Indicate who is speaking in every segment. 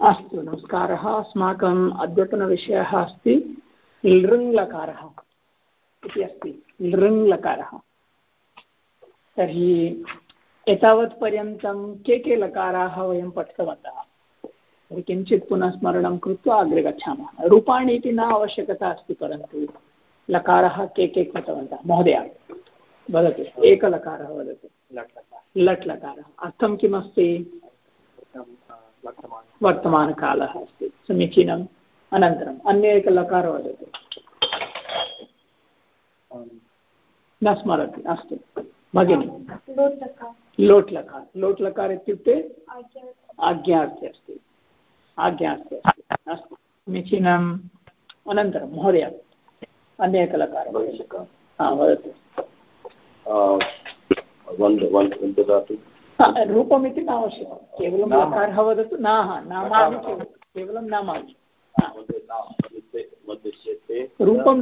Speaker 1: اچھا نمسکار ادھر ابھی لکار لکارورین کھے کھا لا پکچھ کرتا پھر لکارا کھے کھت مہدا وار وٹ لا اردو کی وت اچھا سمیچیم انتر این ایک لکار ومر بگنی
Speaker 2: لوٹ
Speaker 1: لوٹ لوٹ لکار آجا آجا سمچی انتر مہویہ اہل لکار ہاں
Speaker 3: ون
Speaker 1: روپت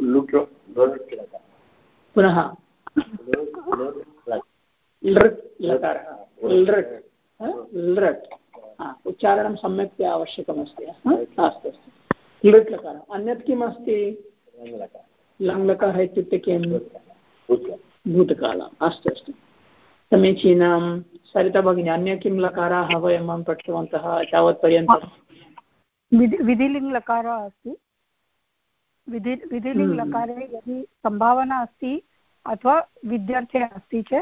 Speaker 3: نوکر
Speaker 4: ویپ
Speaker 1: نہ آشک لوٹکا سمیچی ساری کار پکھی
Speaker 5: لگی سمنا اتنا چاہتے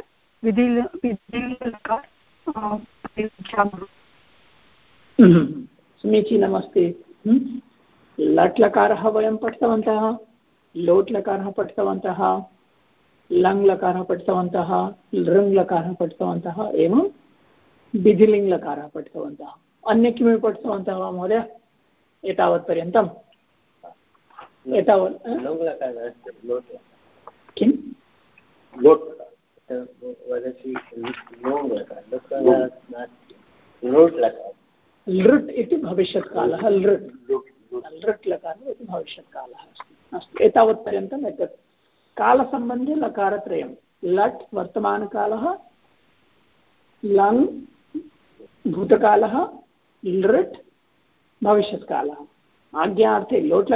Speaker 1: سمچی نتی لٹا پٹی لوٹ لا پٹھ لا پٹنہ لارا پٹھار پٹ کمی پٹھ مہت پریت
Speaker 4: لٹ لوشت
Speaker 1: ایکل سمبھی لکار لٹ وتمکے لوٹ ل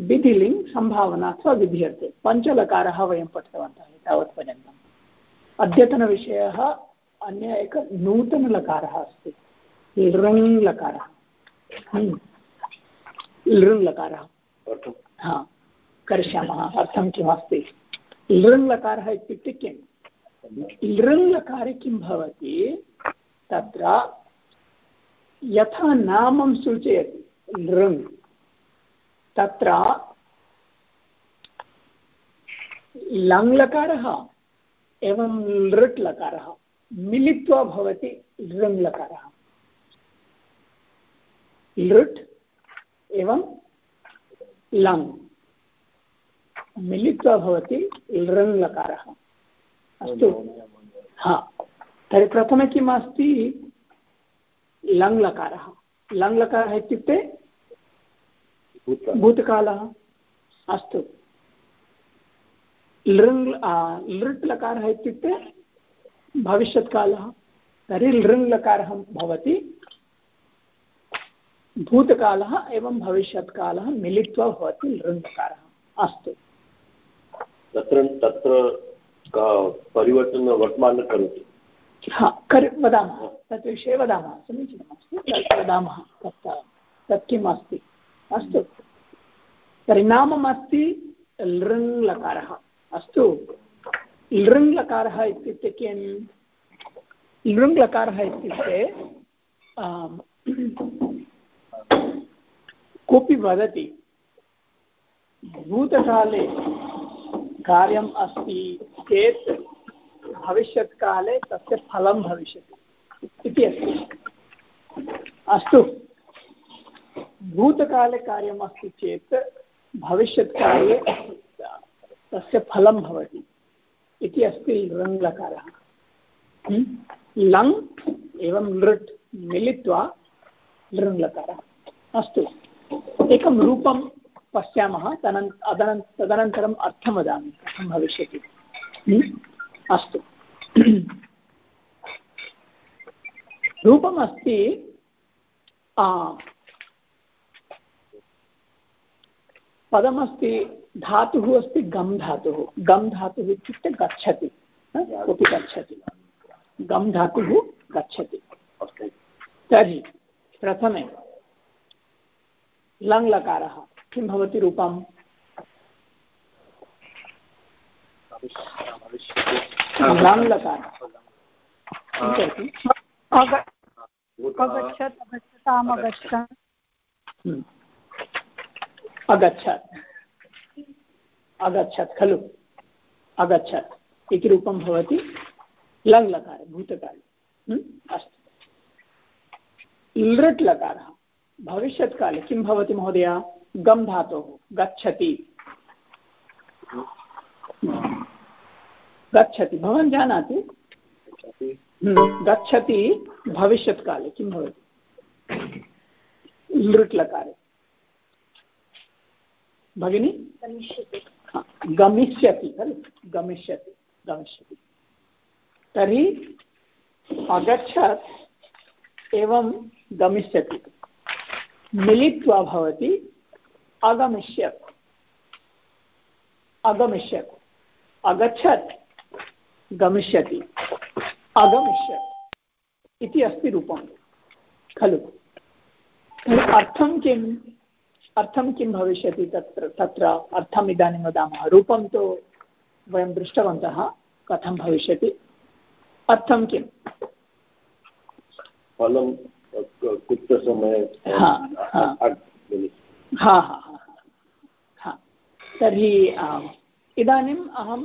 Speaker 1: بھلی سمنا پچ لارا ویٹ ہوتا ادھر این ایک نوتن لکار لکار لکار ہاں کم اتنکار کی یم سوچی ل لار ایمٹار میل لو لوتی لکار ہاں تر پرتم کی لارے بھشت تری لوتی میلیف لوگ ہاں ترچی مسئلہ تک اچھا پرین ابھی لکار لکارے کیارے کودتی بوتک بوتکل کار چیت بھوشت کا فل لا لو لا اچھا ایک پشیا تن تدھم ویشتی اچھا روپیے پد گم د گمتہ گی گم دھمکتی روپک اگچت کلو اگچت لارے بھوتکلشے کیم د گتی گوان جا گتی لے بگنی
Speaker 6: گھ
Speaker 1: گلو گی گھر تھی اگچت گلتی آگم گی اب ارتھ ارتم وتھتی
Speaker 3: ہاں
Speaker 1: ہاں ہاں تھی اہم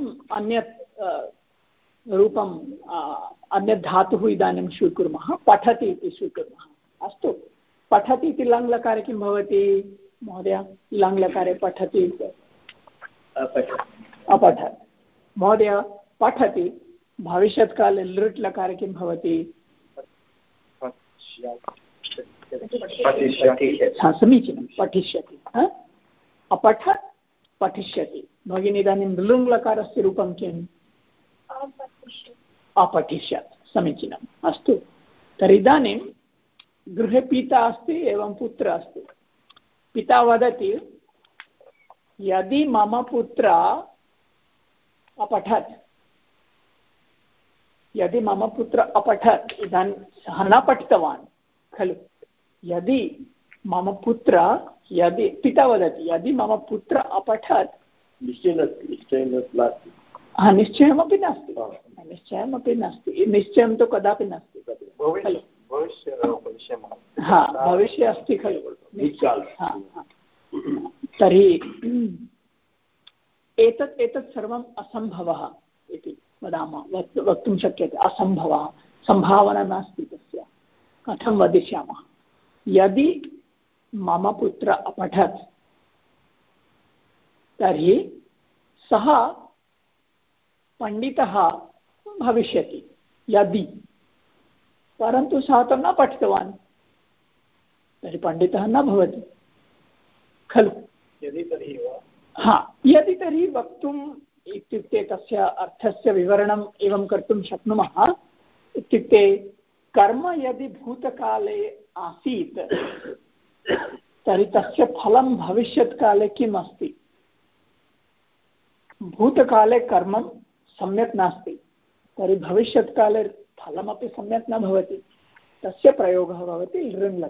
Speaker 1: رپو پٹھتی اچھا پٹھتی تک مہدہ لے پٹھتی مہدی پٹتی بھوشت کا لٹ لوتی ہاں سمیچی پٹھتی پٹھتی بگنی لوگ لوگ کی پٹھیت سمیچین اچھا تر گیتا ابھی پھر اچھی پٹھا سٹھو مجھے پتا ودتی ہوں
Speaker 3: نچھل
Speaker 7: تو
Speaker 1: ہاں بھوشیہ تر ایک اسمے وقت شکر اسمب سمنا نا کتھ ودیا ما پہ سا پنڈی بھائی پھر سا تو پٹھوان تھی پنڈی نوتی کلو ہاں یہ تری وقت ارتھمکت آست کم بوتک سمکت کا فلک نوتی تک پر ل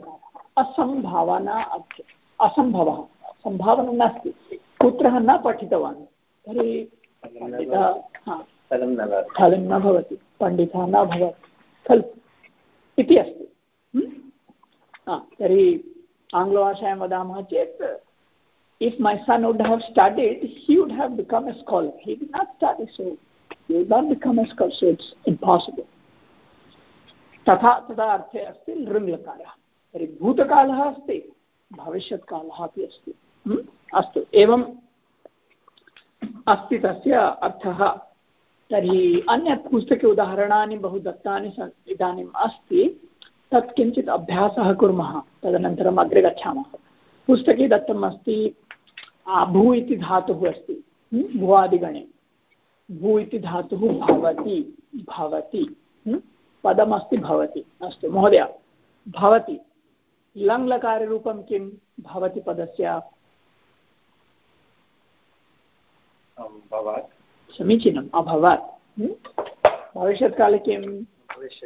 Speaker 1: اسنا اسا نٹھنگ نہی ووڈم تا ارے لوک کامتی تری پہ بہت دانتی تکنچ ابیاس کھا تدر گیا پتہ دس بو آدی گوتھی دات پہ مہد لگ لوتی پہ سمیچیم ابو بھوشت کا لوشت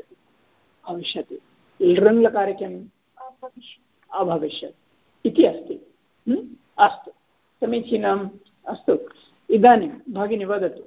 Speaker 1: اچھا سمیچیم اچھا بگنی وستی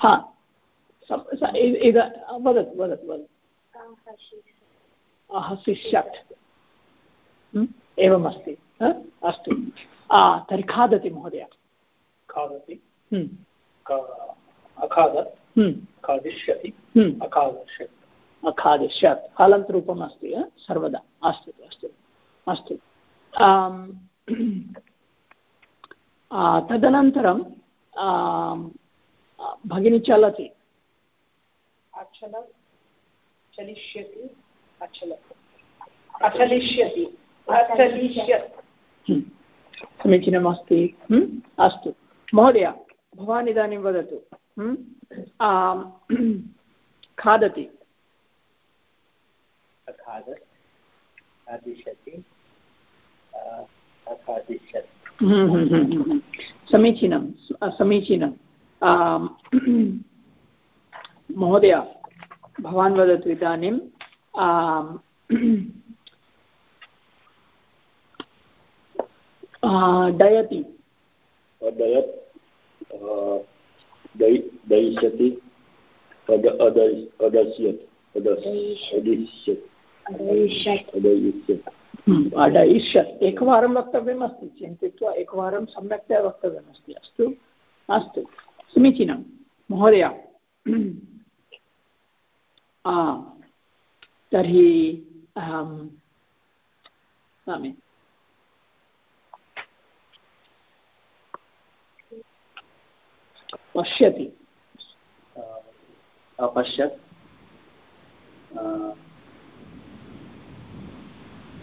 Speaker 1: ہاں ویشیٹ اچھا تر کھاتی مہدتی
Speaker 8: کھاٹم
Speaker 1: تدر بگنی چلتی ہوں سميچيں مسئلہ اچھا مہويا بھوت كر سميچين سميچين مہویہ بہن
Speaker 3: ویشتی اڈئیو
Speaker 1: وقت چنتی ہے ایک سمت وقت اچھا اچھا سمچی مہویہ ہاں تر اہم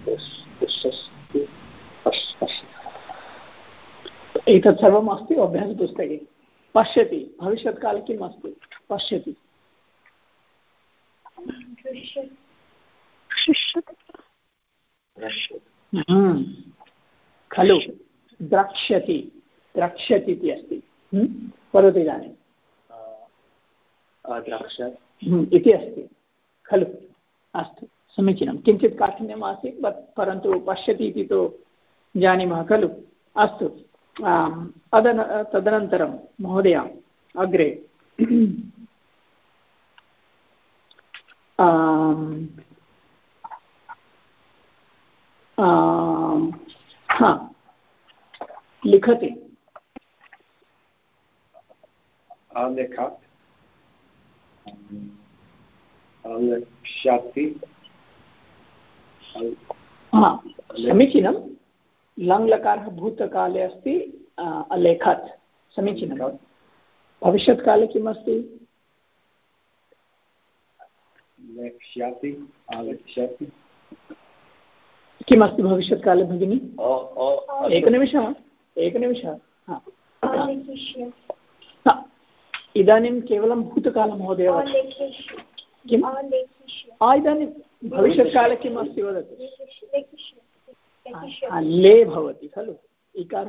Speaker 9: پش پش
Speaker 1: ایک مسلو ابیاس پکے پش پشی کلو دس تو سمیچیم کیجیے کاٹھ پھر پشتی تو جانے کلو اچھا تدھم مہو اگر ہاں لکھتی ہاں سمچینم لارتک لے سمیچی بھشت کیوتکہ ہاں بھشت کی لے بھوتی کلو اکار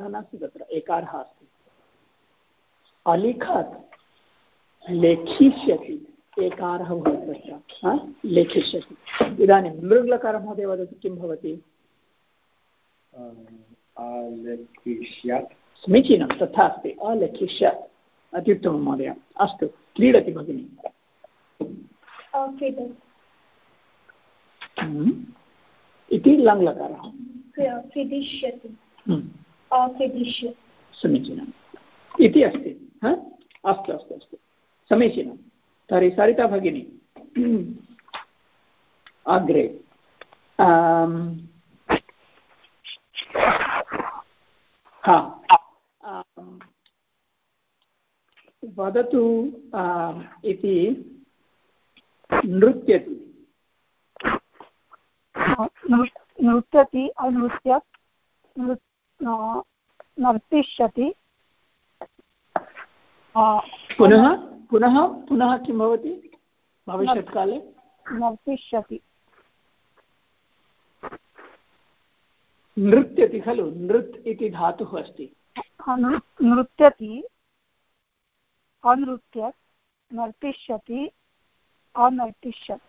Speaker 1: اکارا الیٹر لوگ مہا و سمیچی تھی اختیم مہد اچھا کیریڈتی بگنی لا سمیچن ہاں اچھا سمیچی تری سریتا بگنی اگر ہاں وی
Speaker 5: نیو نرتی نتیش
Speaker 1: نل
Speaker 5: نرتن دھا نا نتیشتی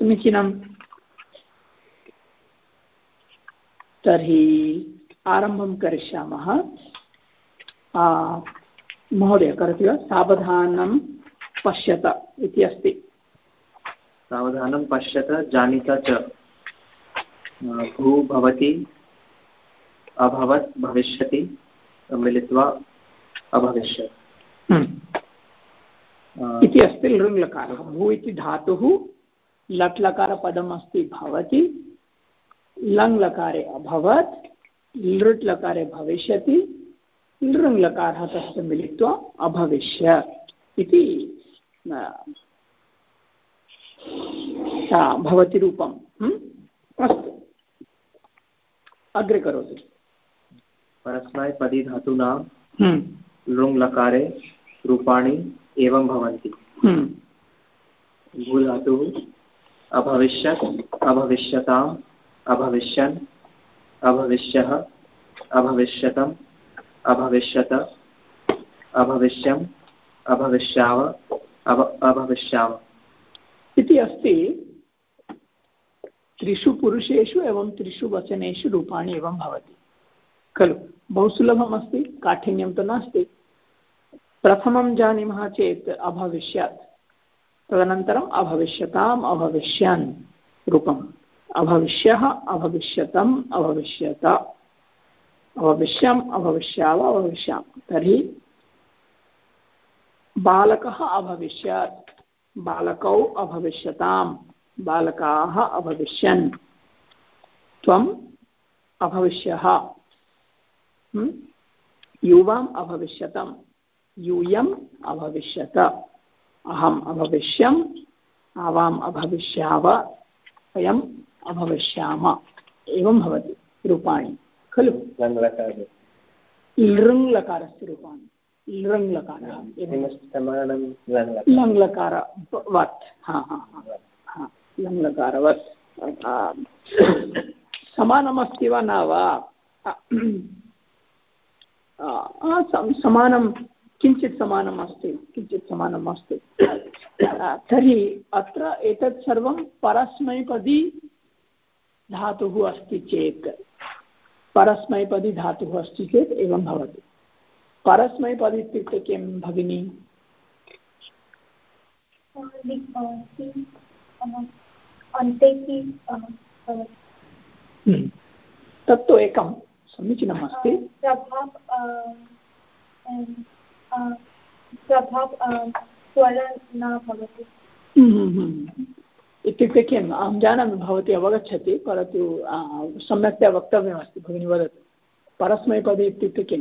Speaker 1: سمیچنگ تھی آرم کر ساد یہ
Speaker 9: سوان پشت جانی چو بھوتی ملک ابوشی
Speaker 1: اچھی لان بھوتی داتھ لٹ لدمتی لکار ملک اچھا اگر
Speaker 9: پدیت لوگ لے د ابوشتا ابوشن ابوش ابوشت ابوشت ابوشن ابوشیا
Speaker 1: پھرشو اوشو وچنش روپانی کلو بہت سلبمس کاٹھ جانے چیت ابوشیا تدر ابوشتا روپی ابوشت ابوشت ابوش ابوشیام تھی بالکل ابوشی بالکل بالکل ابوشن ٹھوشی یو وم ابوشت یو یشت اہم ابوشن آو ابوشیام لوگ
Speaker 4: لا
Speaker 1: لنک کچھ سمجھ سم تھی اگر ایک پہدا اچھی چیت پہنی تک سمیچین اہم جانا او گا پھر سمت وقت بگنی ودت پہ اتنی پوکے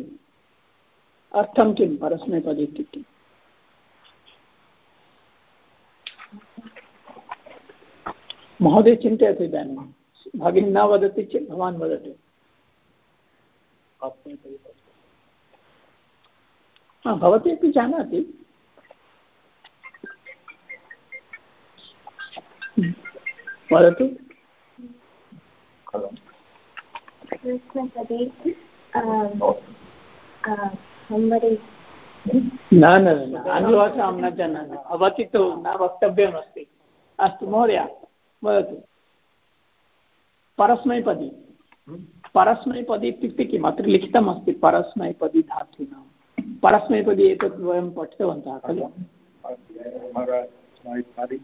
Speaker 1: مہو چھ بگنی ندتی چیز و ہاں جانتی نہ جانا ہوتی تو نکویہ مہوائے ورسپدی پہ لکھت مسا پدی داتر پہ ایک پٹھو تھی
Speaker 7: نہدی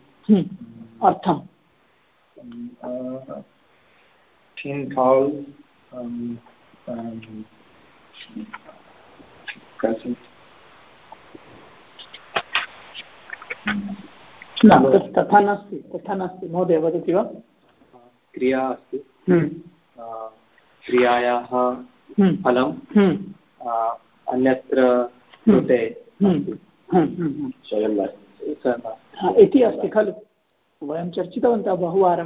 Speaker 1: چرچ بہو وار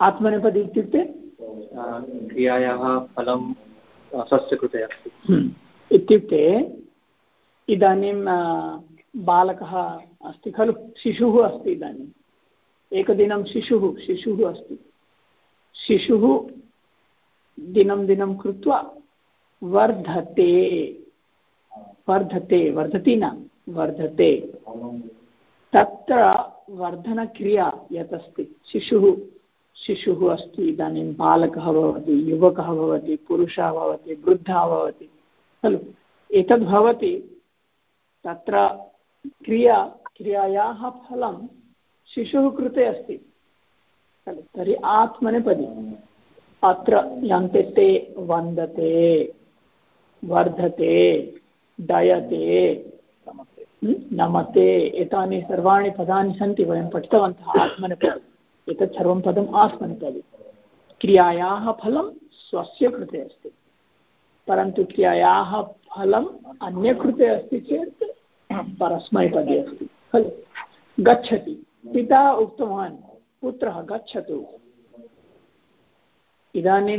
Speaker 1: آپ کے بالکل ابھی کلو شیشو اوکد شو دن دن کردن کتنی شروع شولی بالکل یوکا کلو ایک تر کر ارے وندتے ویتے نمتے ایک سروے پدانی سنتی پلی ایک ایک پدم آسم پلی کھا سوتے اچھی پھر کھا کر پہ خلو گا پتا گو ادنی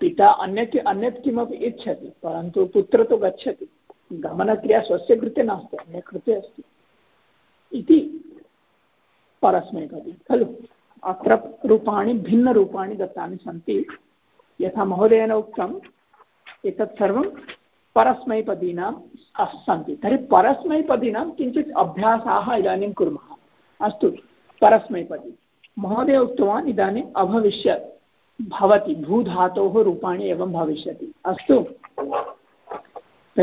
Speaker 1: پتا اینک اکیمپتی پھر پھر تو گھر گمنک پہ کلو اتر روپی رکھیں دن یھا مہونے ایک پمپن سنتی تھی پہننا کی مہوائے اتوان ادنی ابوش روپی ابھی بھائی اچھا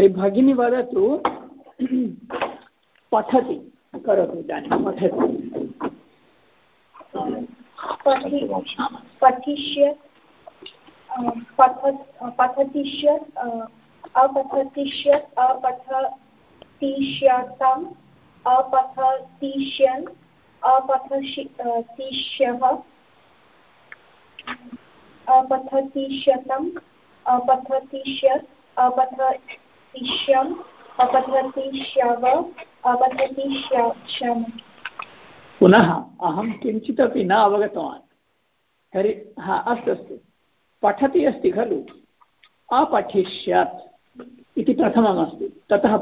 Speaker 1: بگینی و پچھتیش
Speaker 2: ا پچھ اشن ات شیش
Speaker 1: اہم کچھ ہاں اچھا پٹتی ابھی کلو ا پچھلے تتپا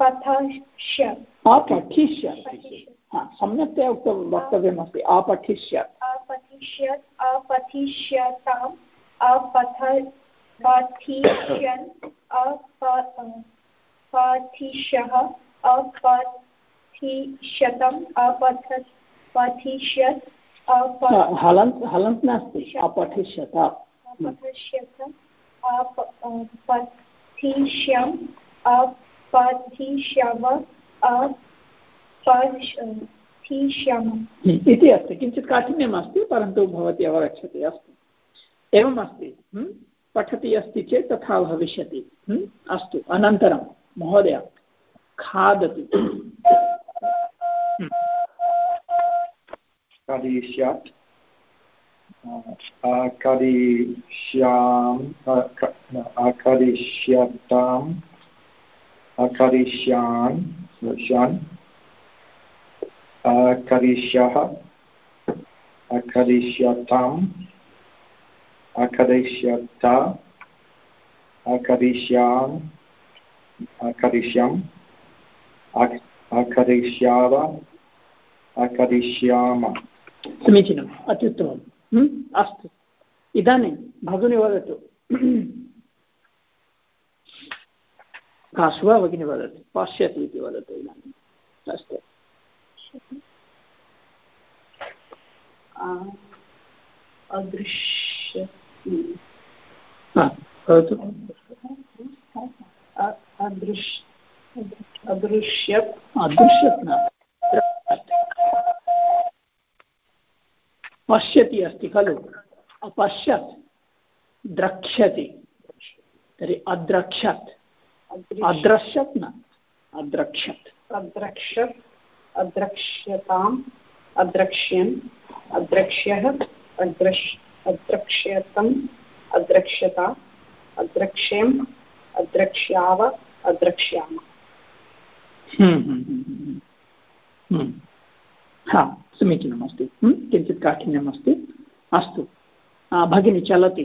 Speaker 2: پٹ
Speaker 1: اٹھ ہاں سمت وقت ا پٹھ
Speaker 2: پچیش اچھی ات پھیش اٹھ ا پتم اچھی
Speaker 1: ہلنت نت ات
Speaker 2: پھیشم اب ا
Speaker 1: کاٹھمتی گیس پٹتی ابھی چیز تبھی اچھا انتر مہوتیم
Speaker 7: اکریش اکریش اکریش اکریشیا کر
Speaker 1: سمچین اتم اچھا بگنی وشو بگینے وشی و
Speaker 10: پش
Speaker 1: کلوشت در ادر ادرشت ندر
Speaker 10: ادرک ادر
Speaker 1: ہاں سمیچین کاٹھ بگنی چلتی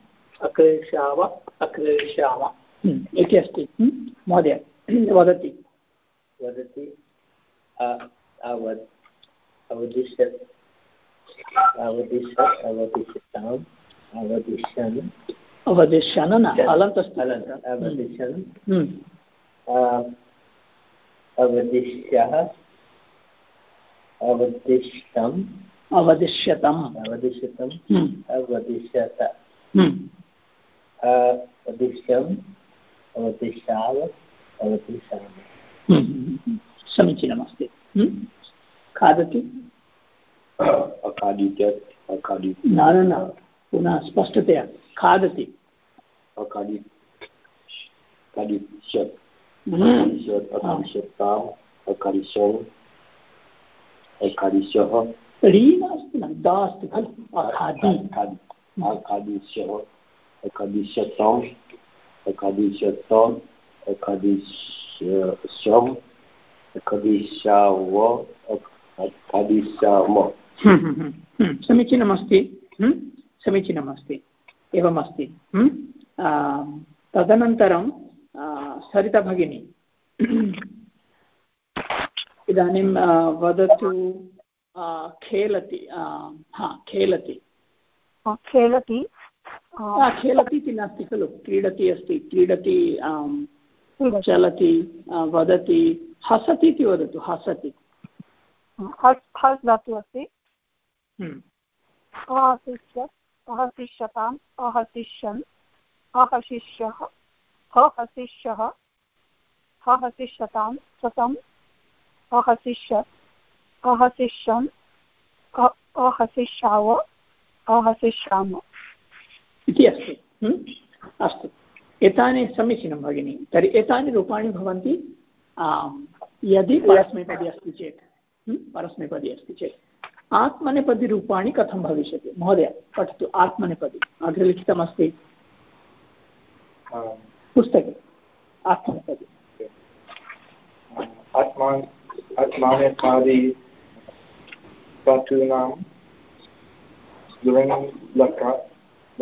Speaker 8: اکریشیاک
Speaker 1: مہدی ووتھ
Speaker 4: اوشن اوت اوت اودت
Speaker 1: سمیچنس کھا دیت
Speaker 3: اکاش اکاڈیشن اخاش
Speaker 1: سمچین سمیچین تدھم
Speaker 5: و
Speaker 1: چلتی ہستی ہستی ہاتھ اہشتا اچھا یہ سمیچیم بگنی ترین ایکدی ابس پدی ابنے پی روپانی کتھتی مہد پٹھے آپنے پی اگر لکھتی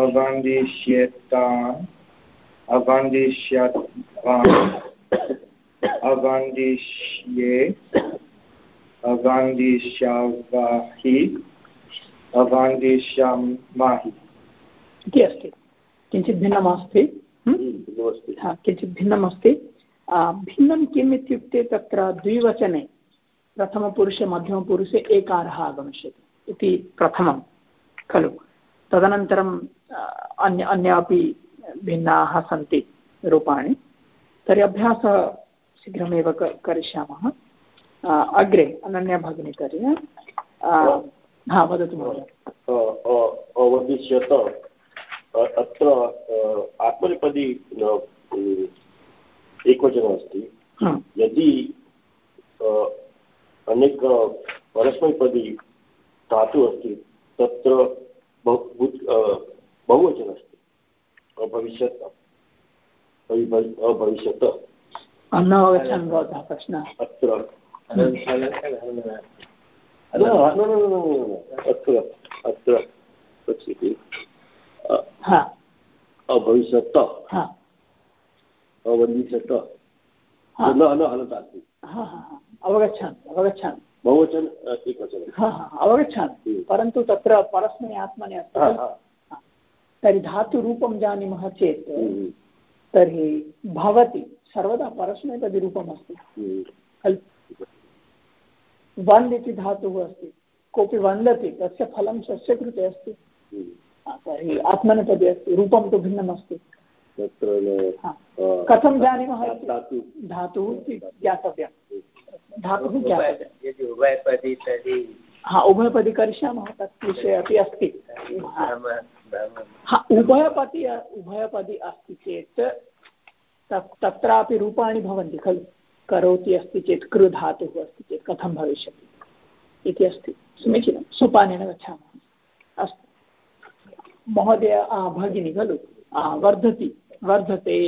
Speaker 7: تک
Speaker 1: دو مش اکارا آگے پرتھم کلو تدرم ابھی سن ابیاس شیگرم
Speaker 3: کردی ایکدو اچھی تک بہت بہت ابوشت ابوشت
Speaker 1: نگ
Speaker 3: ناگ
Speaker 1: ہاں ہاں آگے پھر پرسم آپ نے ترپیم چیت تریدا پرسم پی روپیے وندی دا وی تک فل سی اچھی تری آپ کو ہاں ابیام تک ہاں پیپدی ابھی چیت تک روپانی کلو کروتی ابھی چیت کرتی کتھمتی سمیچین سوپین گا مہویہ بگنی کلو وی وات اچھی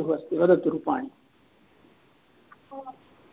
Speaker 1: و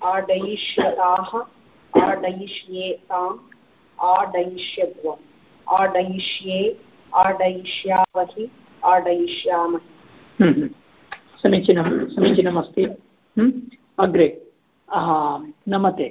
Speaker 10: آڈیشیاڈیام
Speaker 1: سمیچین سمیچین اگر نمتے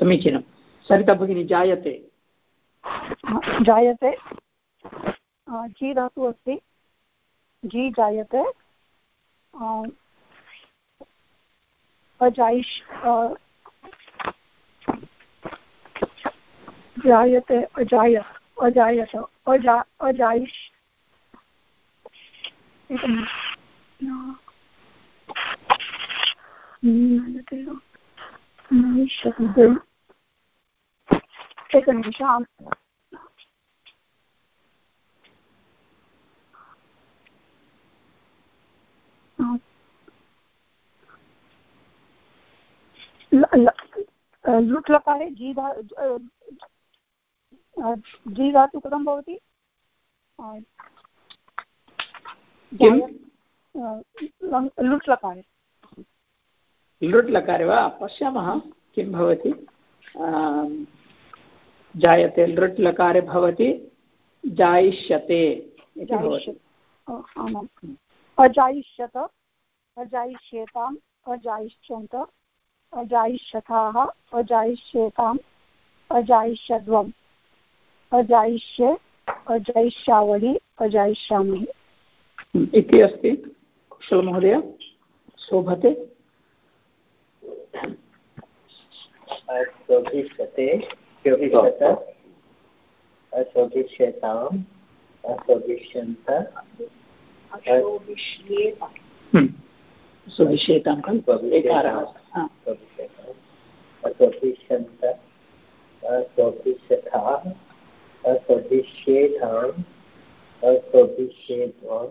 Speaker 1: سمچی سرتا
Speaker 5: جی روپیے جایا اجات لا جی داتا تو لے
Speaker 1: لوٹ لکارے وشیا کیجائشت
Speaker 5: اجائشیتا اجائشیتام اجئیش اجئ اجائشیام
Speaker 1: کشل مہدی شوبتے
Speaker 4: چوبیس ستیش چوبیس ستر چوبیس شیتام چوبیس شنتر
Speaker 1: چوبیس شیتام کل
Speaker 4: چوبیس چوبیس شنتر چوبیس شتھا چوبیس شیتام چوبیس شیتام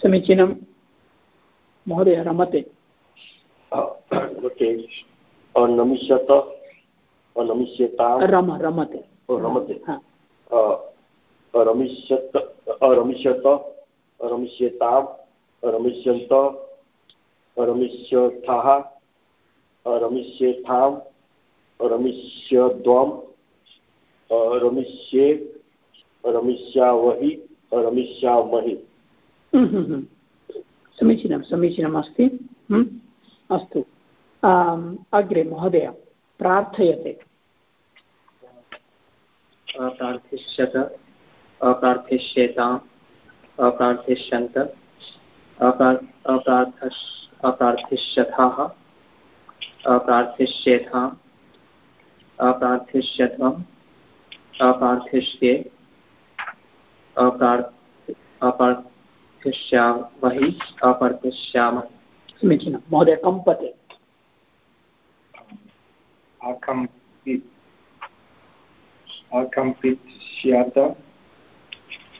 Speaker 1: سمیچن مہویہ رمتے
Speaker 3: اتمیشمتے رش رشت رشیہ رمیشیہ
Speaker 1: سمیچی سميچين ميں اچھا اگريے مہويا پرتھيتے
Speaker 9: اراشن تھا
Speaker 1: سمچن مہوتے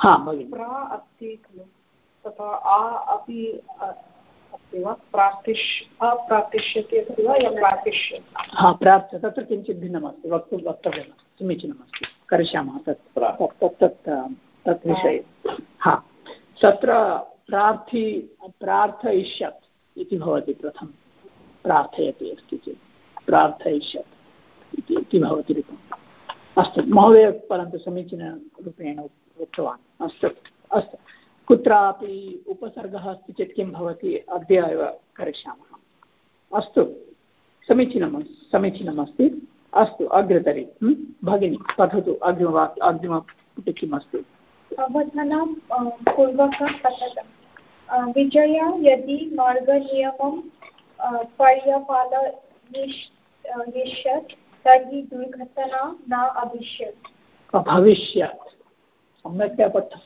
Speaker 1: ہاں۔ ہاں وقت سمیچین کشیا ہاں ترتر پرتھ یس اچھا مہوب پڑن سمیچین روپے اتنا اچھا کتابرگیا سمیچین اچھا اگر بگینی پٹھو اگر اگر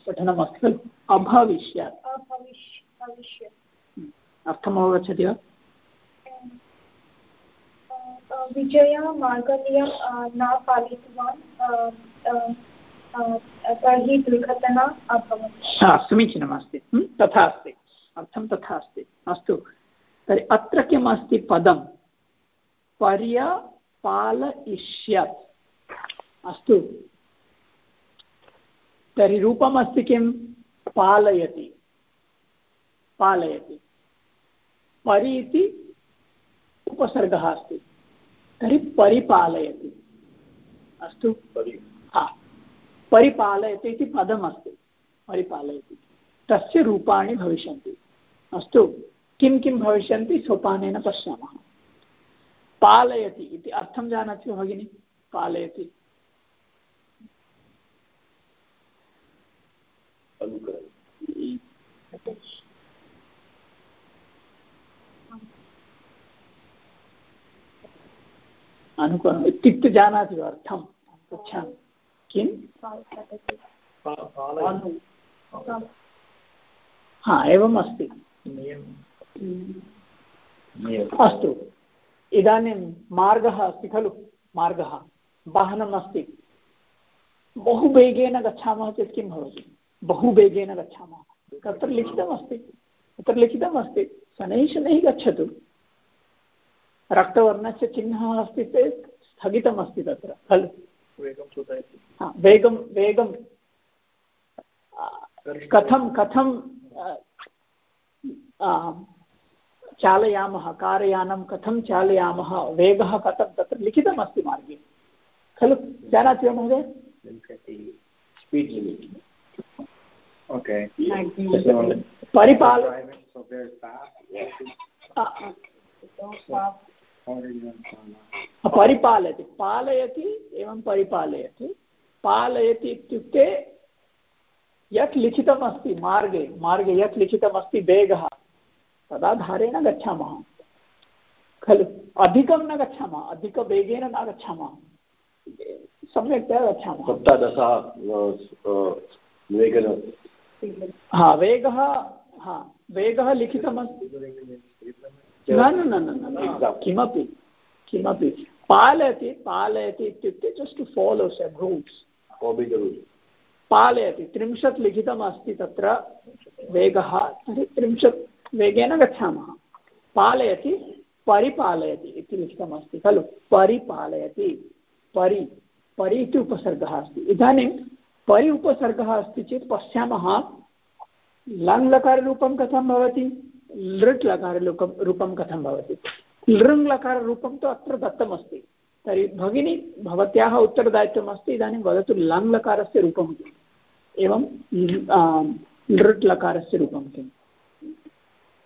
Speaker 1: پٹنو گا ہاں سمیچین تھی اردو تک اتر کی پری پال روپتی پاپس پری پال ہاں پری پالی پہ پری پالشن اچھا کیوپین پشیا پالک جاٹم پچھا ہاں اچھا ادنی ابن میتھ بہو ویگین گا چیت کی بہتر گچا لگتی تک لیں شن شن گل رتو چیز ابھی چیتم ہاں ویگ ویگن کتم چایا کھن چایا ویگ کتنے لکھا کلو جانتی مہیے پری پرین پریپا پالتی یو لگے مت لےگ تا دارے گا خل ادھا ادھک ویگین نا سمجھا
Speaker 3: گا
Speaker 1: ہاں ویگ ہاں ویگ لوگ نیچہ پالتی جس فالوس پالشت لکھتی تک ویگی تنش ویگین گا پالیتی پری پالی کلو پری پال پریپرگ ابھی ادنیم پریپرگ ابھی چیز پشیام لگپ کتھیں لٹ لوتی لکارپتنی اتردایت لن لوپ لوگ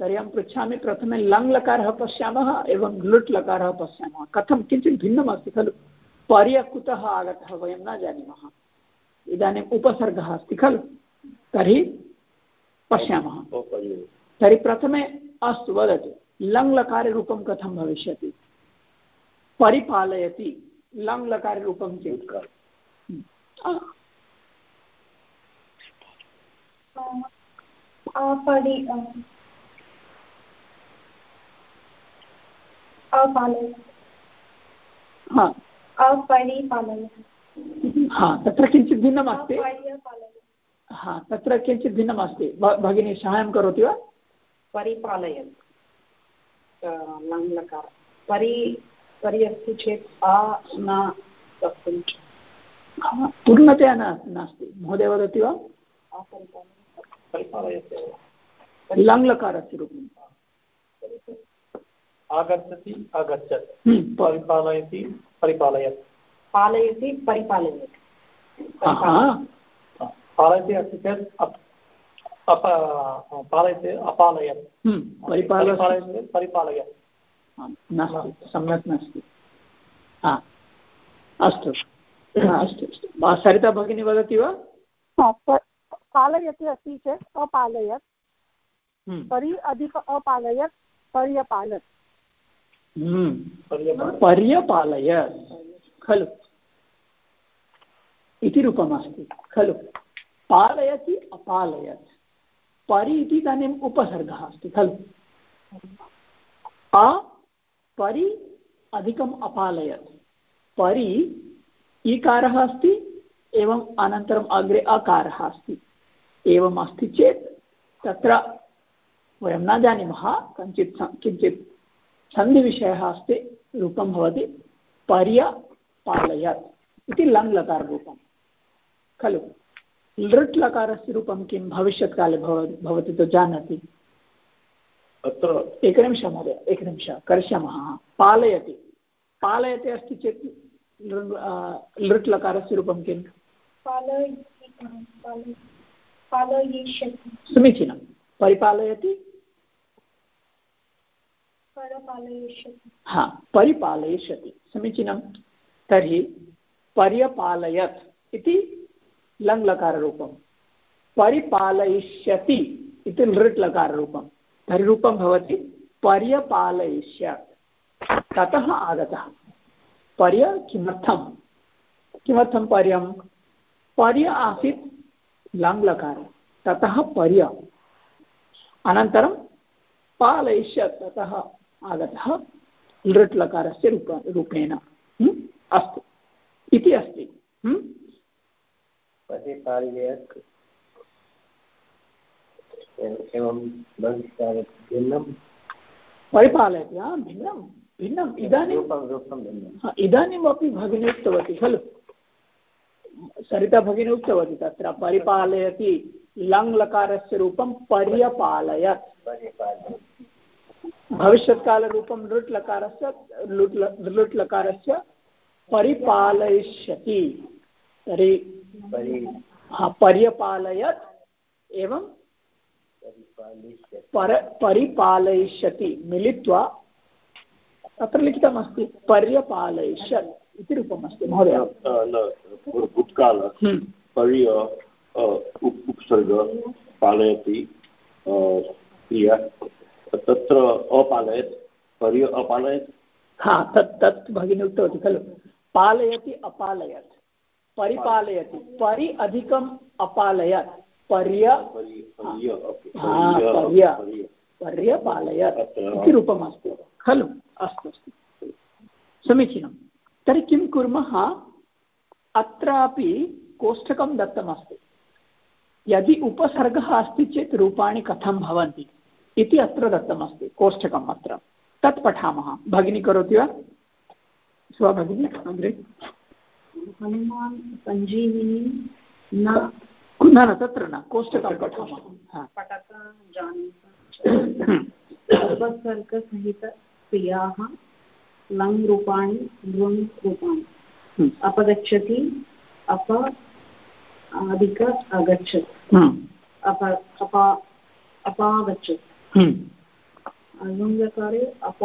Speaker 1: تری پچھا میتھے لن لشیا اب لوٹ لکار پشیام کتنیچہ کلو پری کگتا ویم ن جانا ادنی اپس ابھی کلو تر پشیام تریم اچھا ویسے لن لتی پری پال لے ہاں۔ تک پورنت مہوب واپس
Speaker 8: آگتی آگت پری پال پاس
Speaker 10: پاڑتی
Speaker 8: پری پال
Speaker 1: سمجھتی ہاں اچھا سرتا بگی واسطے
Speaker 5: پری ادا پری اچ
Speaker 8: پری
Speaker 1: پال پالس پی ادمت پری اک اچھی انتر اگر اکار چیت تر نیم کنچر سنپتیسپت ایک مہد ایک کشیا پالتی پالتی لکار
Speaker 2: پاس
Speaker 1: سمیچین پری پال ہاں پری پال سمیچیم تھی پری پالت لوپ پری پال پال آگتا پری کیمر پریم پری آسیت لت پری انتر پالیش تت آگ لوپ اچھا پریپال ہاں ہاں بگنیتی کلو سریتاگی تر پریپال لگپ پری
Speaker 4: پالت
Speaker 1: بھشت کا لٹ لری پال پریشتی میل لیں پریشت مہو پریس پاس
Speaker 3: ترلت پری
Speaker 1: اتھنی اتوتی کلو پالت پری پال ادبت پری پرین کلو اچھا سمیچیم تھی ابھی کوتمسپتی چیت روپی کتھ اگر دسٹک بگنی کر سی
Speaker 10: نوٹک روپی اپگتی گھ اپاگت اپ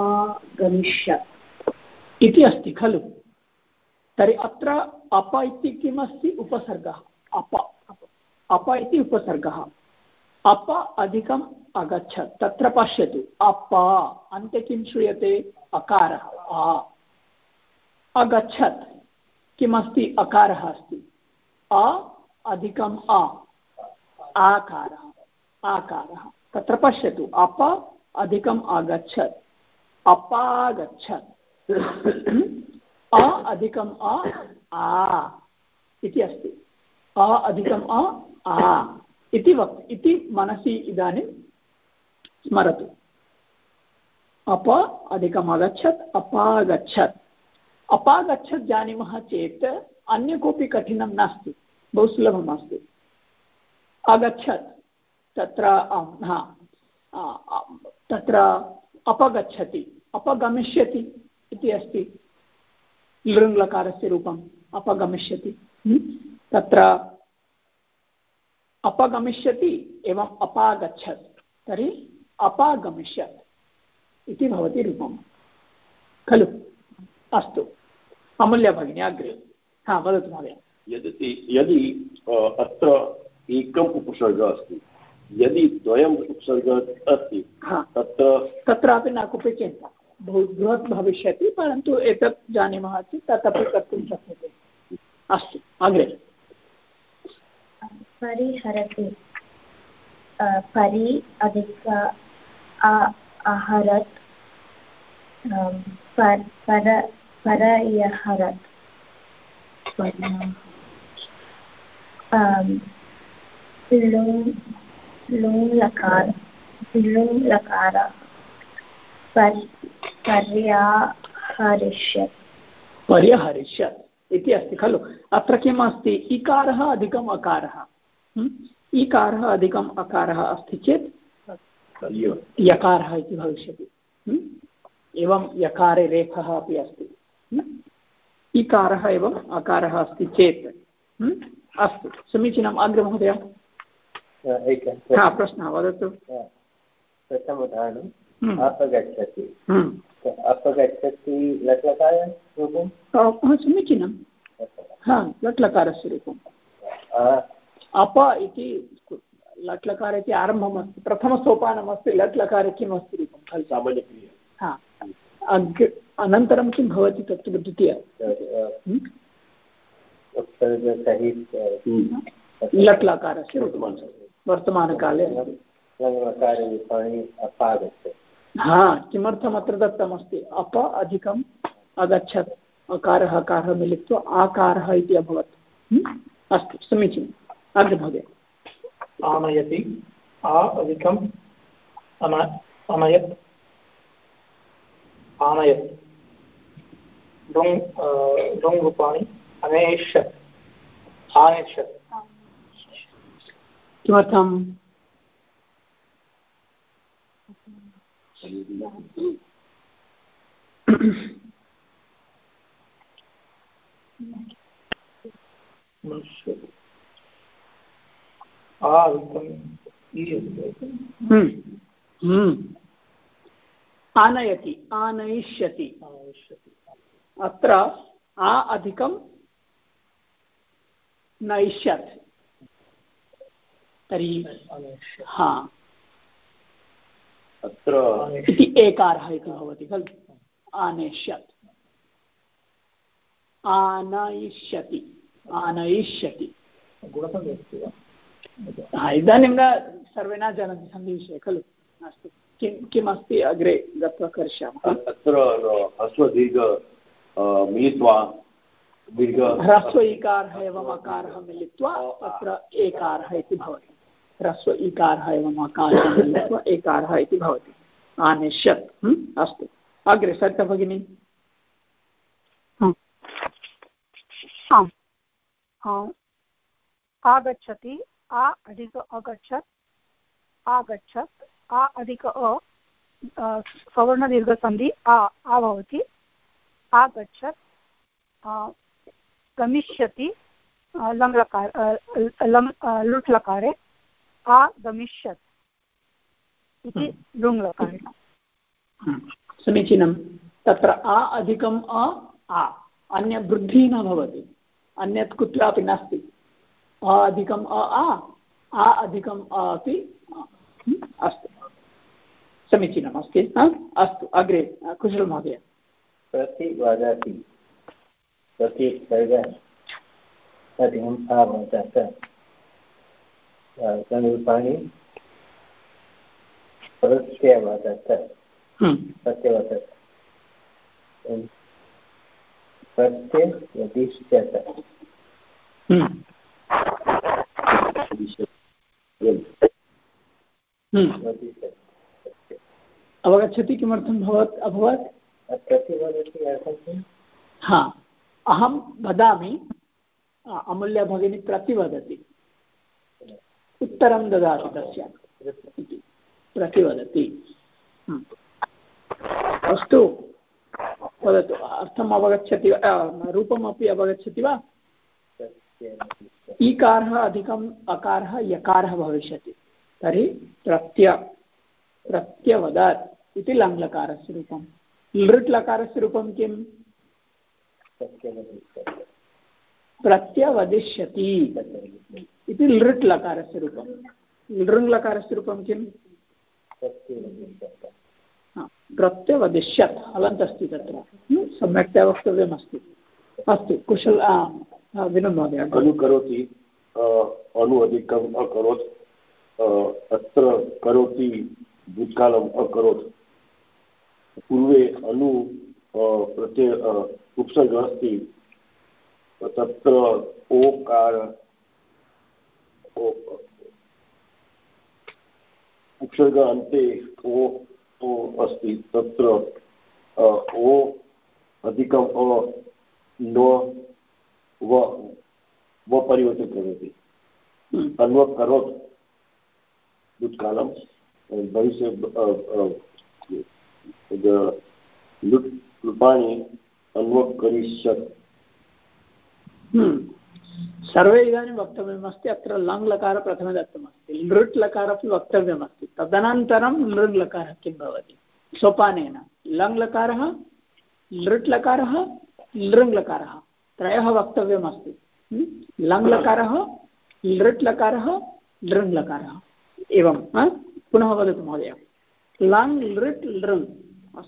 Speaker 10: گلو
Speaker 1: تر اتر اپ کیگ اپ اپ ہے اپ ادم اگچت تک پشت اپ ان کی اکارگت کم اسکار ابھی اد آکار آکار تک پش اپ ادم آگچت اپا گ آتی وقت منسی ادنی اسمر اپ ادھر اپاگت اپ گیم چیت اہل کپڑے کٹھن نا اسی بہت سلب مسچت تر ہاں تر اپ گتی اپگتی روپے اپگمشتی تک اپگتی تر اپگ اچھا املیہ اگر ہاں
Speaker 3: وی اچھا ایک
Speaker 1: ترتا بہت بھائی
Speaker 6: پھر جانے
Speaker 1: پریہ ادھار اکارک اکار چیت یار ایم یار ریف ابھی ابھی اکار او اکا اب اچھا سمیچینہ
Speaker 4: ہاں
Speaker 1: پرشن و سمچین ہاں لٹل اپ لٹ کی آرمسوپان لٹک انتر کی دلکی
Speaker 4: لٹ
Speaker 1: لگتا ہے وتکلے گا دت مستی اپ ادت اکا ملک اکی ابو اچھا سموچی اگر بھگ
Speaker 8: آنتی آنشت
Speaker 1: قمتم آنتی آن آک
Speaker 8: تریش
Speaker 1: ہاں۔ کل آن آتی جانتی سندھ اگر کشیا
Speaker 3: مل ہوکار اکار
Speaker 1: میل اکار گ سو
Speaker 5: دھی آتی گھمیشتی لے گ
Speaker 1: سمچی تر اک ابدی نہ ہوتی ادھیم ا آ آدھ سمیچیم اچھا اگری خوش مہی
Speaker 4: و
Speaker 1: اوگچتی ہاں اہم ودہ املیہ پر ودتی ارم اوگتی اوگچتیشتی تر ولکم لوگ لوپ لگ سے روپے کیمرد سمجھا وقت اچھا کشل مہد آلو
Speaker 3: کرا پورے آلو ابھی تر اوکا اص اب ادھیکتی
Speaker 1: وت اگر لگ لیں لٹ لکتی تن لوتی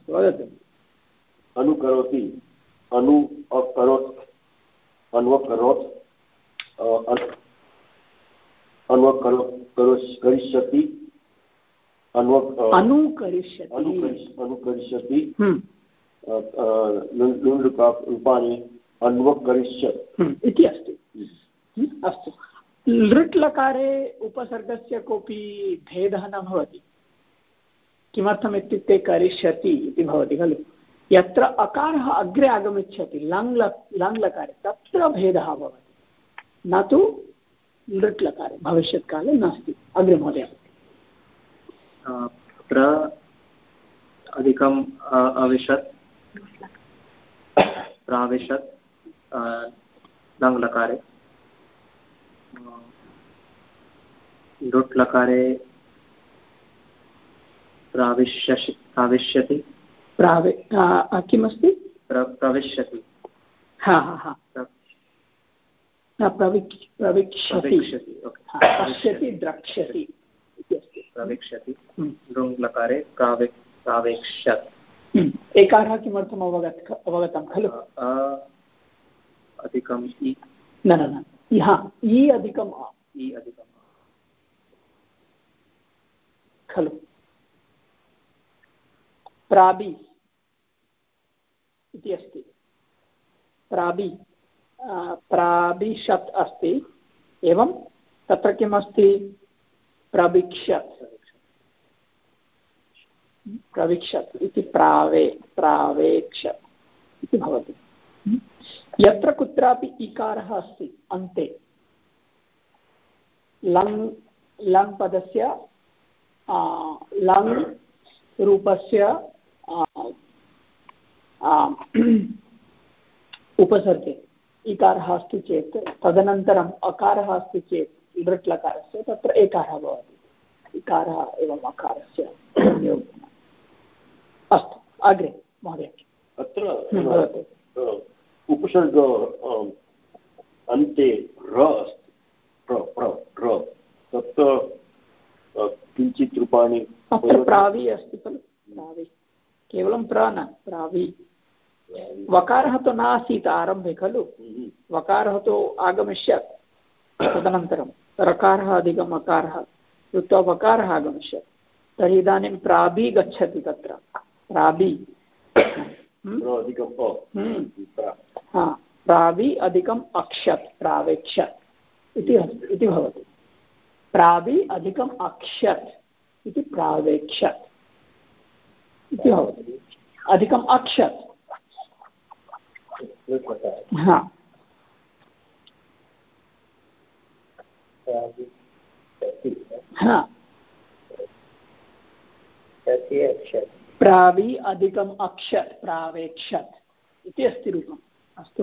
Speaker 1: سوین
Speaker 3: لک لکتم لو پولی مہد لوگ انوکر
Speaker 1: کرپس کو بھوتی کمرے کر ٹر اک اگر آگے لگ لے تک بھےدارے بھشت ناگ مہدی ادم لے لوٹتی ہاں ہاں ہاں کمرت نا کلو شم ترکشت یتھی ابھی اتنے لدھیا تدم اکاٹک اچھا اگر مہد
Speaker 3: اچھا رچ ابھی
Speaker 1: کی ن وک تو ناسے کھلو وک آگے ترکار مکار وکار آگے تھی گھر راب ہاں راب ادیکم اکتوبی راب ادیکم اکشت ادھک اکشت ہاں۔ ہاں۔ ادت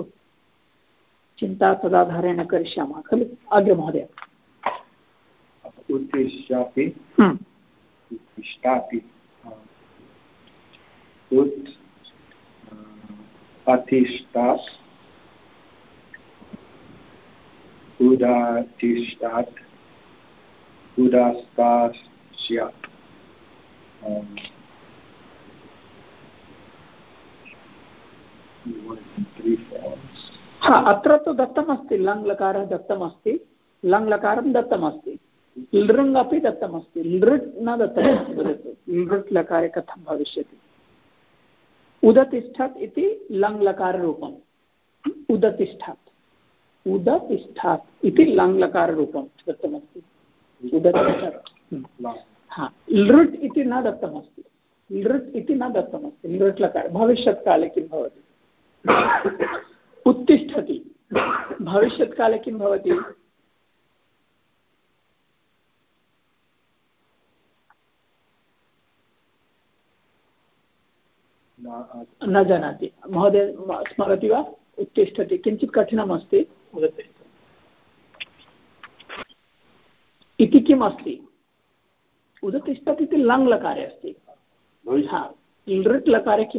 Speaker 1: چنتا تدا کم کلو آگے مہد
Speaker 7: اتنا
Speaker 1: ہاں ارت لار دن لوگ دب دارے کتھن ادتنی لوپ ادت لوپ دستی ہاں لوٹھی نہ دسٹر نہ دبی لکارتتی ن جی مہوتی کٹھن ابھی ادت لے
Speaker 3: اب ہاں
Speaker 1: لے لے کی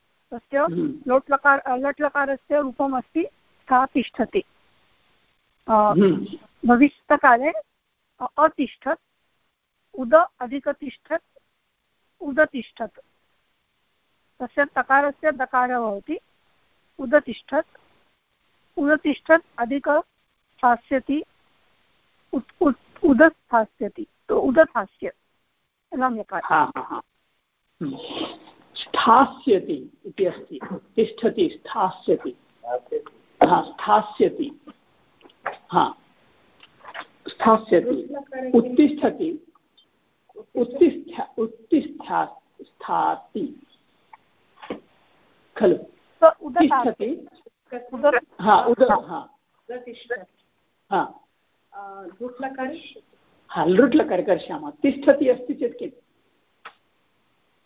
Speaker 1: لٹل
Speaker 5: روپی سا بھوشتکال اتت ادکتی تک بھوتی ادت ادا ادھر ادوت
Speaker 1: ہاں ہاں کلو ہاں ہاں ہاں لوڈیام تھی اچھی چیت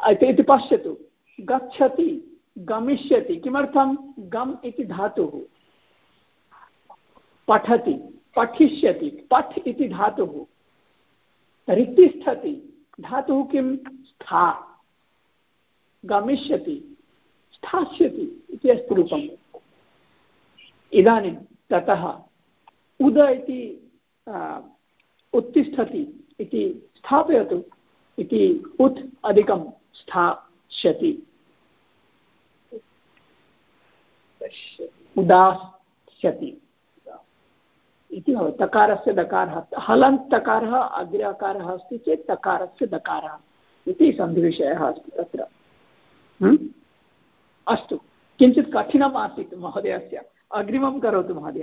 Speaker 1: پشت گچتی گمر گمتی دھتی پٹھتی درتی گا تھی اتتی اسپیت ادھر تک سے دکار ہلت اگار چیت تک سے سن اچھا کٹھن آست مہوب اگریم کھوت مہاتی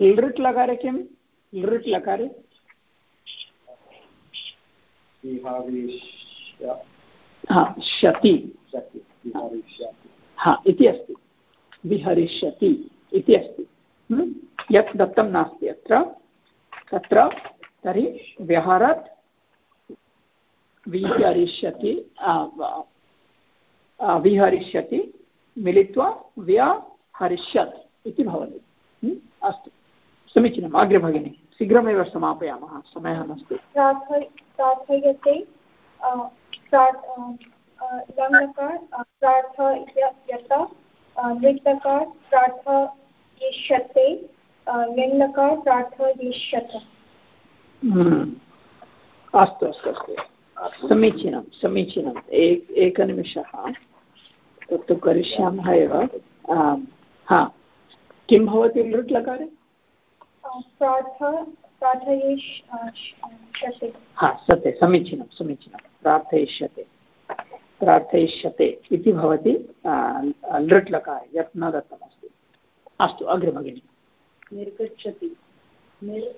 Speaker 1: لیں لگ ہاں شتی ہاں یوز نتی تک تر وتی میشی اچھا سمیچنگ اگر شیگرم سمپیام سم سمیچینک سميچين اکشاں كرشيا ہاں كيا ليں ہاں سر سمیچینک سميچين لائن نہيں اچھا اگر بھگنى
Speaker 10: ميل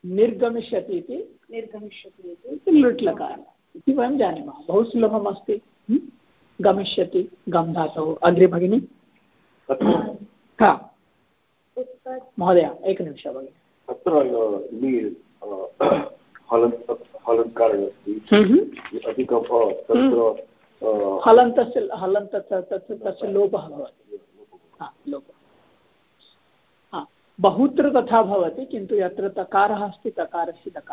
Speaker 1: ادھر گھمشتیشتی
Speaker 10: لم
Speaker 1: دگری مہدہ ایک بہتر تک تک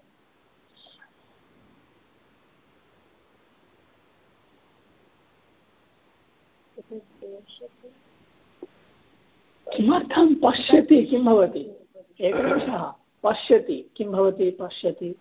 Speaker 1: پشنی پش پشٹل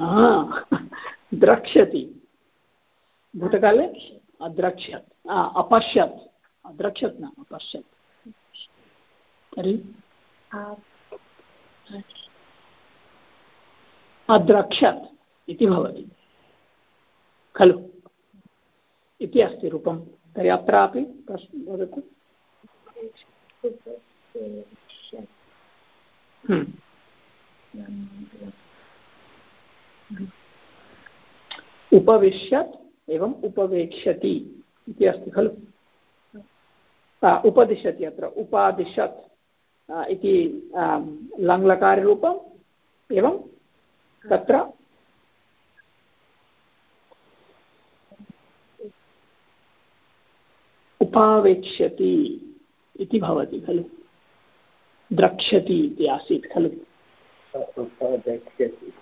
Speaker 1: ہاں د بھٹکا ادرکت نپشت ادرک اگر لوکر اتی دست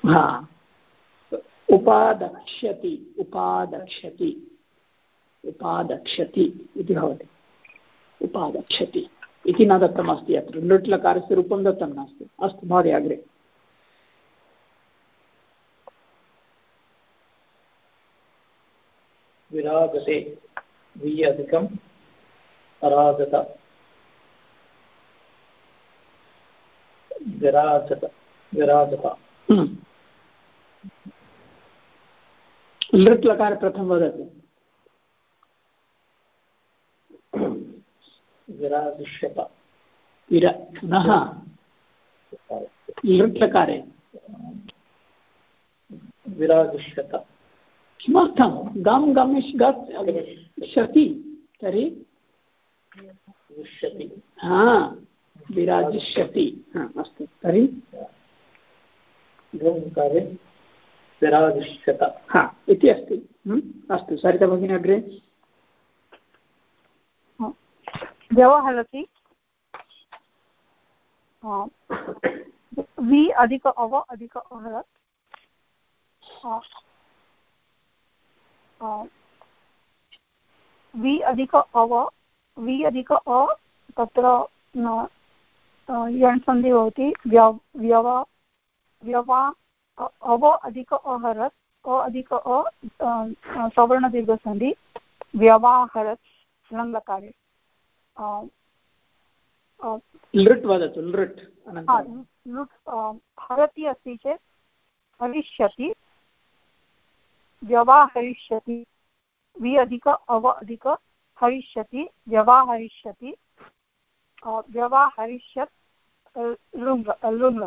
Speaker 1: ہاں نہ دسٹل سے روپے دس مہاجے لرکار کتم وتھ لکے گا ترین ہاں اچھا ترین
Speaker 5: وی اد ادر ادھک او وی ادک سنتی سو دیکھ سنت لرتی اچھی چیت ہریشتی ویشی ادیکتیش و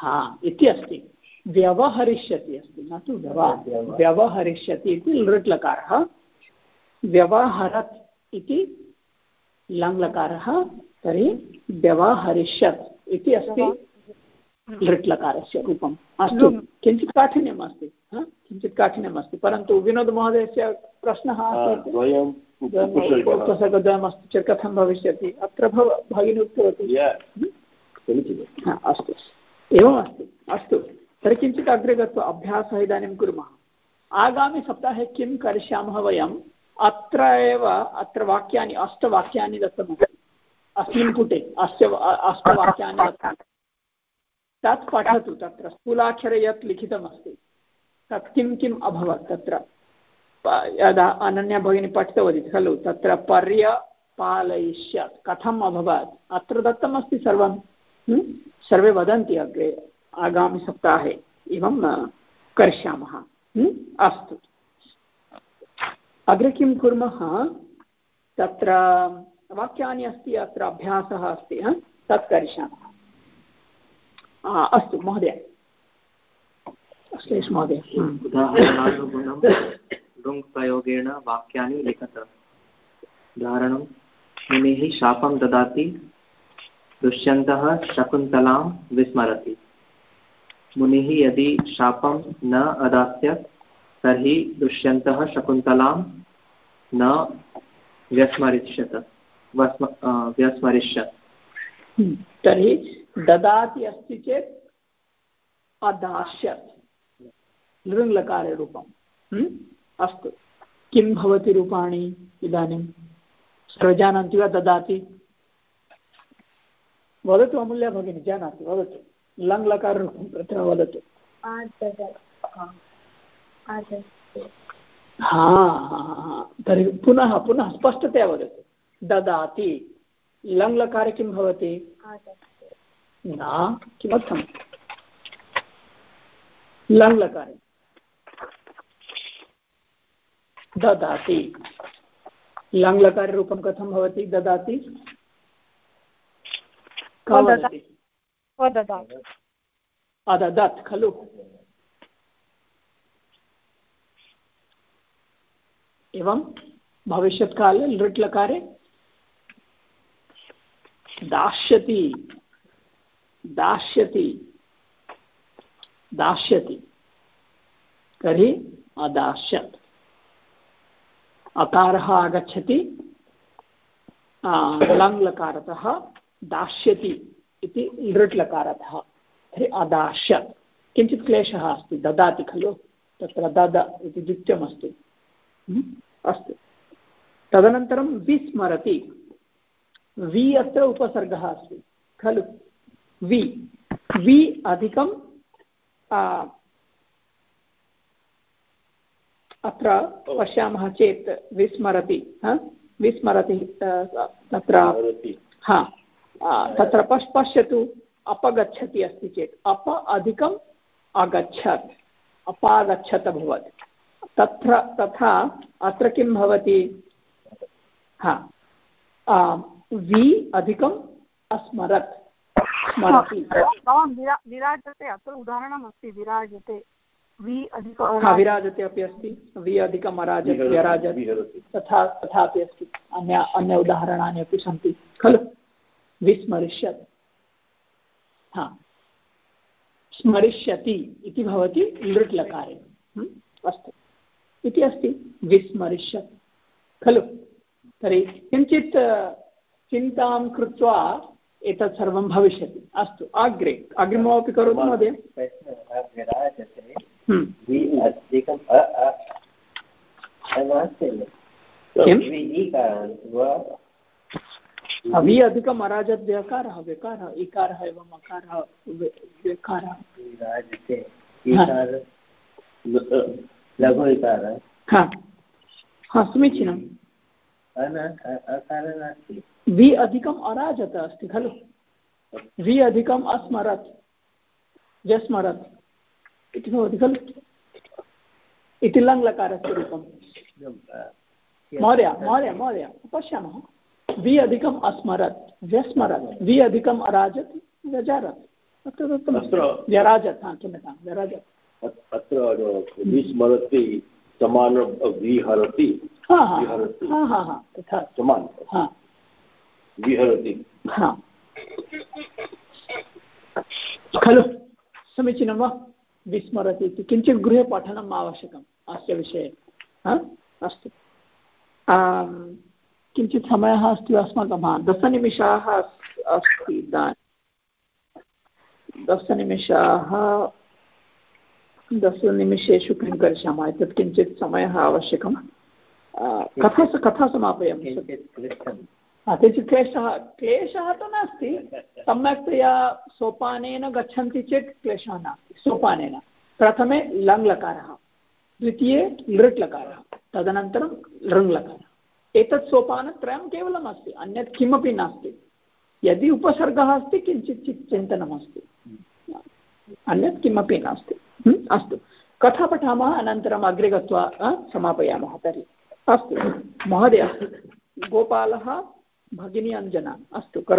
Speaker 1: ہاں ابھی ویوہتی ویوہتی لا وار تریہ لوگ کاٹھ پھر مہوائے
Speaker 3: چیز
Speaker 1: کھنشتی اوکے اچھا ترک آگا میسم وکیاں اشوکے امن پٹے اش اشویاں تکلاک ابوتھ اننیہ بگنی پٹت پہ پالمت اتر دتمس اگر آگا میسے کرشیا اگر ابیاس تک اچھا مہوش
Speaker 9: مہونا لکھتا شاپن د دشمر منی شاپ ندا تھی دشنت وسریشت دس
Speaker 1: روپ اچھا جانتی وملیہ بگنی جایا وار ہاں ہاں ترشتہ لوتی نہ اددت کا داشتی تری ادا اکار آگتی دا لے ادا کیچت کلشہ دلو تک ددی جی اچھے تدھر وگل وشیام چیت وسرتی ہاں ہاں تر پچھلے اپ گتی اچھی چیت اپ ادھک اگچت اپا گتھا اتر کی ادرت
Speaker 5: وی
Speaker 1: ادتے وی ادھیم تھی اہ اداحر سنتی کلو ہاں اسمریشی ہوتی کلو تریچت چھتا ایک اچھا اگر اگر مہد ادکارے ککار اکارج ہاں۔ ہاں سميچین ادھى اراجت اچھى وي ادھى استر لوپ
Speaker 4: مہد مہيا
Speaker 1: مہويا پشيا ارجت وجت ہاں ہاں ہاں ہاں ہاں کلو سمیچیو بھی کچھ گھے پٹھ آوشی ہاں. اچھا کچھ سما گھا دسنی دسنی دسنیشو کشیام یہ سما آوشک تو نتی سمیا سوپین گے سوپین پرتم لا درٹ لا تر لا ایکت سوپل اتر کمی ارگ ابھی کچھ چنتی اتنی کمپنی نا اس پٹا انتر گھر سمپیام تھی اچھا مہد گوپا لا بگنی جن کر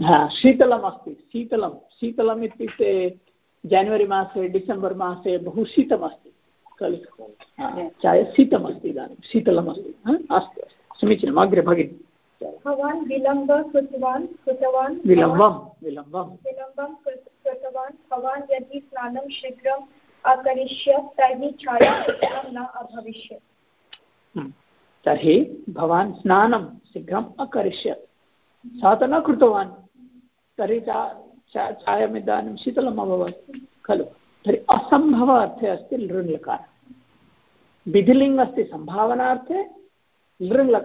Speaker 1: ہاں شیتل شیتل شیتل جنوری مسے ڈیسمبر بہت شیتمس چایا شیتما شیتل سمیچین اگر
Speaker 2: شیبر
Speaker 1: ن تھی اسی سر تری چایاں شیتل کلو تری اسو ارتی لا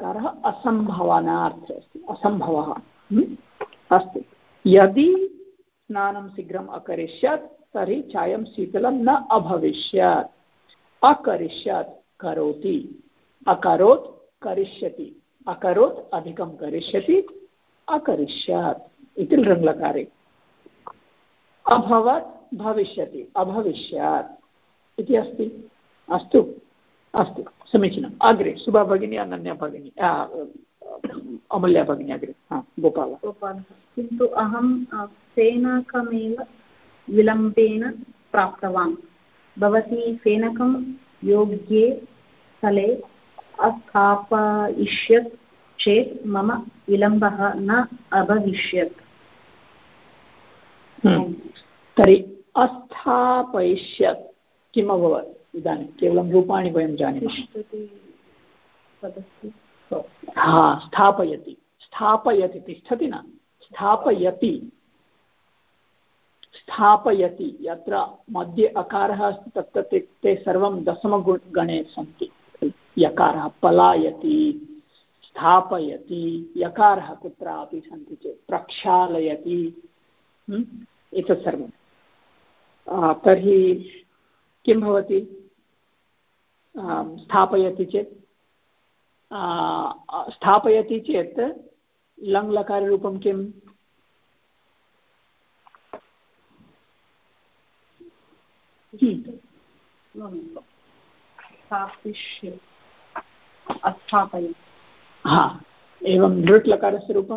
Speaker 1: اسونا اسو اچھا یعنی اسن شیگر اکریشیت تری چایم شیتل نبائشیا اکریشی کوروتی اکوت ادھ کر اکریشیات ابو بھوشی ابوشیا سمیچی اگر شب بگنی اگنی املیہ اگر ہاں گوپل
Speaker 10: گوپال کنٹو اہم فینکم بھوتی فینک یوگی فلپ چیت مجھ ن
Speaker 1: تھی اتنا بوتنی روپیے ہاں مدھیے اکارت دسم گلا كی سر پرلتی سر تھی كیم ہوتی اسے اسپیتی چیت لوگ ہاں لوٹل روپے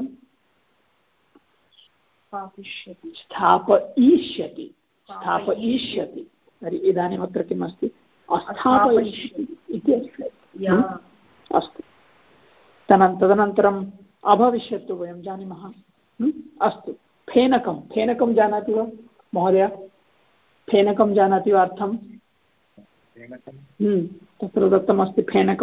Speaker 1: ترین تر ابوشت ویم جانکہ فینک جاتی فینک جا کر دس فینک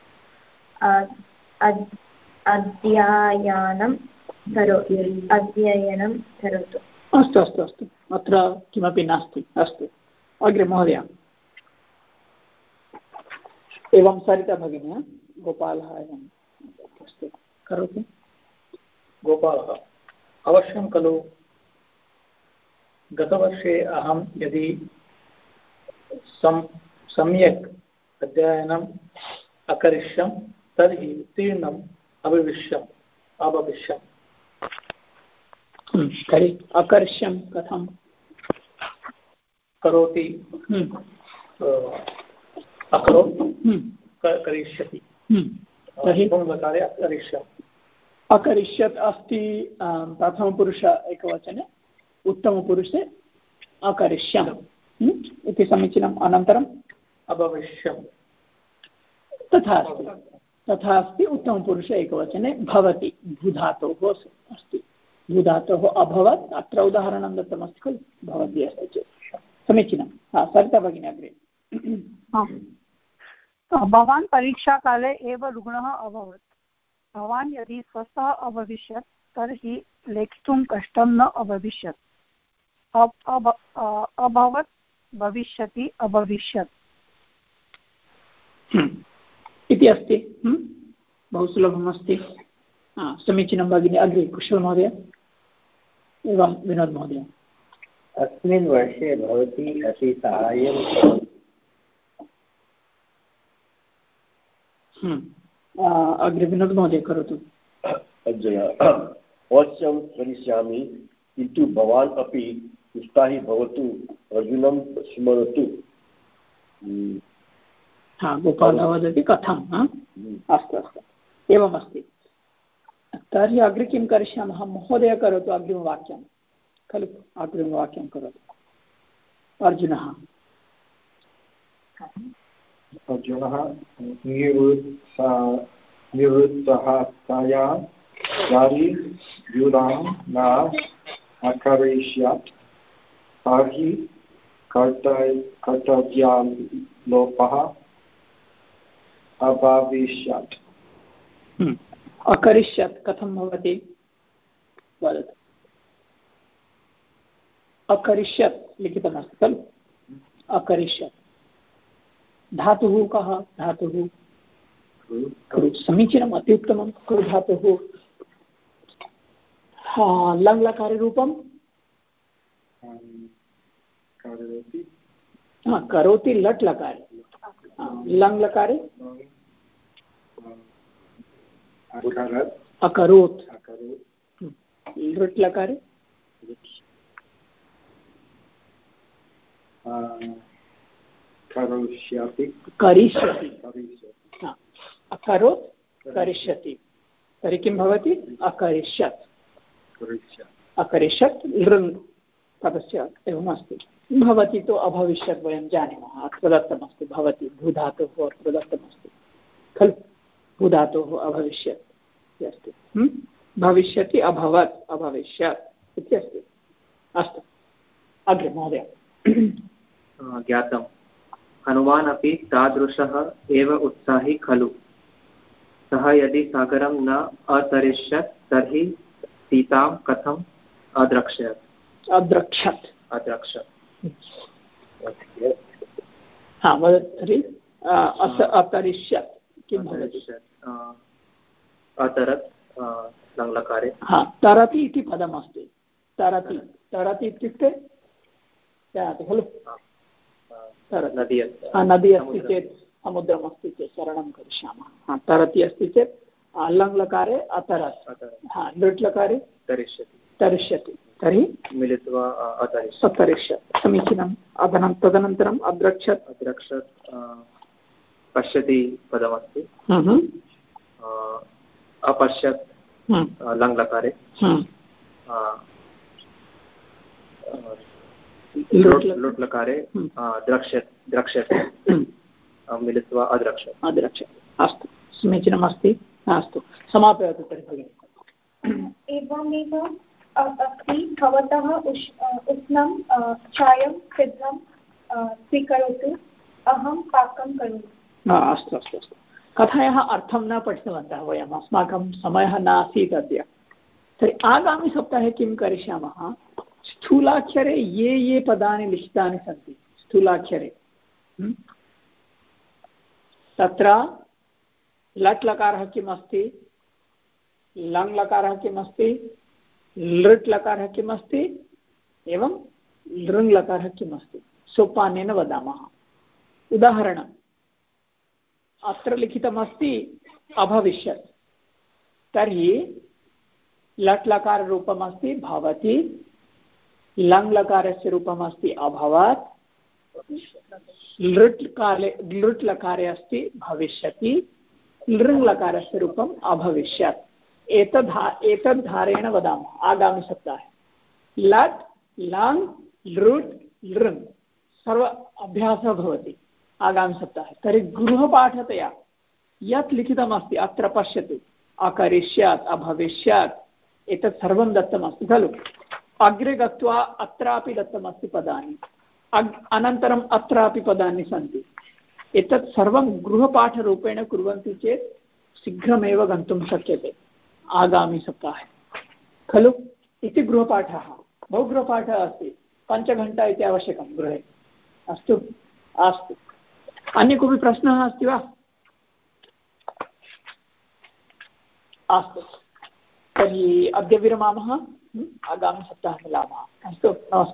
Speaker 1: گوپل
Speaker 8: گوپال اوشن کلو گت اہم یہ سمکن اکریشم ترتیش ابوشن
Speaker 1: تری اکریش کھانا
Speaker 8: کری پہ
Speaker 1: ککریش ایکچن اتمپرشی سموچیم انتر
Speaker 8: ابوشم
Speaker 1: تک ایکچا دس سمیچینا
Speaker 5: پریشا کا روبت ابھیشت لکھنؤ کشم نتو
Speaker 1: بہ سلبمس ہاں سمیچی بگنی اگر کشل مہا مہو
Speaker 4: اچھا
Speaker 1: سہاؤ اگر مہوائے کرنی
Speaker 3: باتر
Speaker 1: ہاں گوپال وجہ کتھم ہاں اچھا تر اگر کشیام مہویہ کر کے کلو اگر ارجن ارجن
Speaker 7: سایا کرتویا لوپ
Speaker 1: اکریشت اکریشت لکھیں کلو اکریش سمیچیم اتم کھا لوتی لٹ لے
Speaker 7: لکے ہاں
Speaker 1: اکروتی تر کی اکریشت اکریشت ابوشت بھو دس دنشت مہا جا
Speaker 9: تاشی کلو سا یعنی سگر نتریش تھی سیتا
Speaker 1: ہاں اتریش
Speaker 9: اتر
Speaker 1: ہاں ترتی پہ ترتی ترتیب
Speaker 9: ندی اچھی چیت
Speaker 1: سمدر ہاں ترتی ابھی چیت۔ لے اتر ہاں لوگ
Speaker 9: ملش
Speaker 1: سمیچین ادھر تدرشت
Speaker 9: پشتی
Speaker 1: پش لے
Speaker 9: د میسٹ
Speaker 1: اچھا سميچن مسئى سمپيتى
Speaker 2: ميں اشن چايد اہم پاكن
Speaker 1: ہاں اچھا کھاتا ہے ارتھ نہ پٹھ و سمجھ نا سیت تری آگا میسم اسٹولاک پہ لکھتا ہے سنولا لٹ لار کی سوپین وداحت اُرتھ ابوشت لٹ لوتی لن لوپتی لوپ ابوشی ایک آگا سبتاح لٹیاس بھوتی آگا سپتاح تر گرہپاٹت یا پشتہ اکریشیات ابوشیا ایک دس کلو اگر گا پدانی انتر اربھی پدانی سن ایک سر گرہپے کوی گھر گنگ شکر آگا میسپاٹ بہت گرہ اچھی پچھنٹا آوشک گرہ اہ کبھی پرشن اب اچھا تھی اب آگا سپتاح ملا نمس نمس